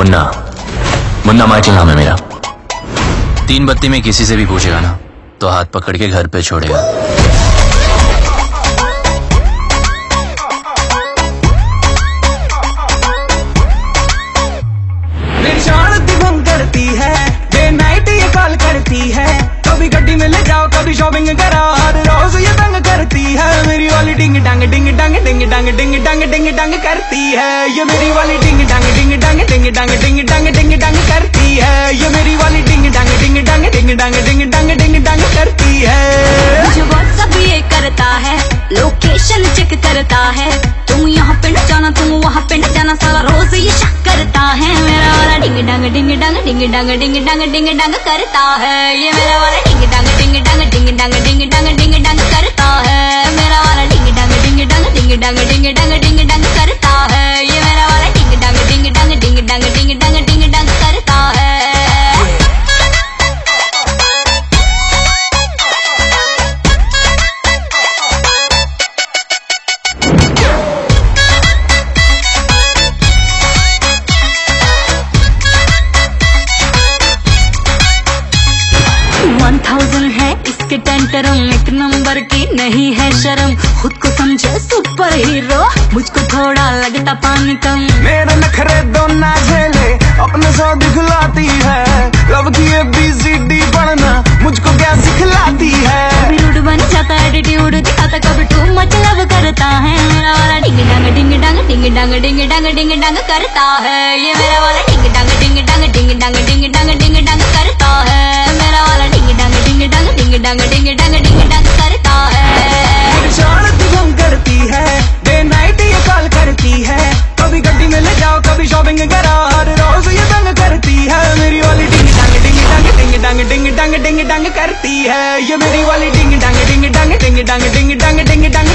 Munna. Munna Michael नाम है मेरा। तीन बत्ती में किसी से भी पूछेगा ना तो हाथ पकड़ के घर पे छोड़ेगा। कॉल करती है कभी गड्डी में ले जाओ, कभी शॉपिंग करा हर रोज ये तंग करती है। मेरी वाली डिंग डंग डिंग डंग डिंग डंग डिंग डंग डिंग करती है ये मेरी वाली डिंग डंग डिंग डंग डिंग डंग डिंग डंग डिंग डंग करती है ये मेरी वाली डिंग डंग डिंग डंग डिंग डंग डिंग डंग डिंग डंग करती है मुझे व्हाट्सअप ये करता है लोकेशन चेक करता है तुम यहाँ पे जाना तुम वहाँ पे जाना सारा रोज ये शक करता है मेरा वाला डिंग डंग डिंग डंग डिंग डंग डिंग डंग डिंग डंग करता है ये मेरा वाला डिंग डंग डिंग डंग डिंग डंग डिंग डंग डिंग डंग वन थाउज़ेंड है इसके टेंटरम एक नंबर की नहीं है शर्म। खुद को समझे सुपर हीरो मुझको थोड़ा लगता पानी कम मेरे नखरे दो ना झेले अपने सौ दिखलाती है। लब की एबीसीडी पढ़ना मुझको क्या सिखलाती है? रूड बन जाता एटीट्यूड दिखाता कभी टू मच लव करता है। मेरा वाला डिंग डंग डिंग डंग डिंग डंग डिंग डंग डिंग डंग करता है। ये मेरा वाला डिंग डंग डिंग डंग डिंग डंग डिंग डंग डिंग डंग करता है। जाओ कभी करा हर रोज ये तंग करती है मेरी वाली डिंग डंग डिंग डंग डिंग डंग डिंग डंग डिंग डंग करती है। ये मेरी वाली डिंग डंग डिंग डंग डिंग डंग डिंग डंग डिंग डंग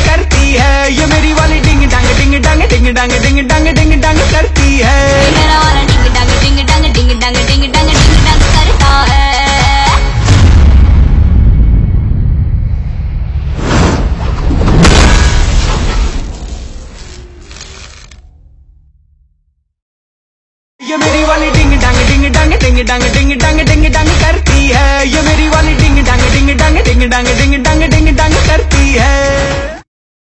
ये मेरी वाली डिंग डंग डिंग डंग डिंग डंग डिंग डंग डिंग डंग करती है। ये मेरी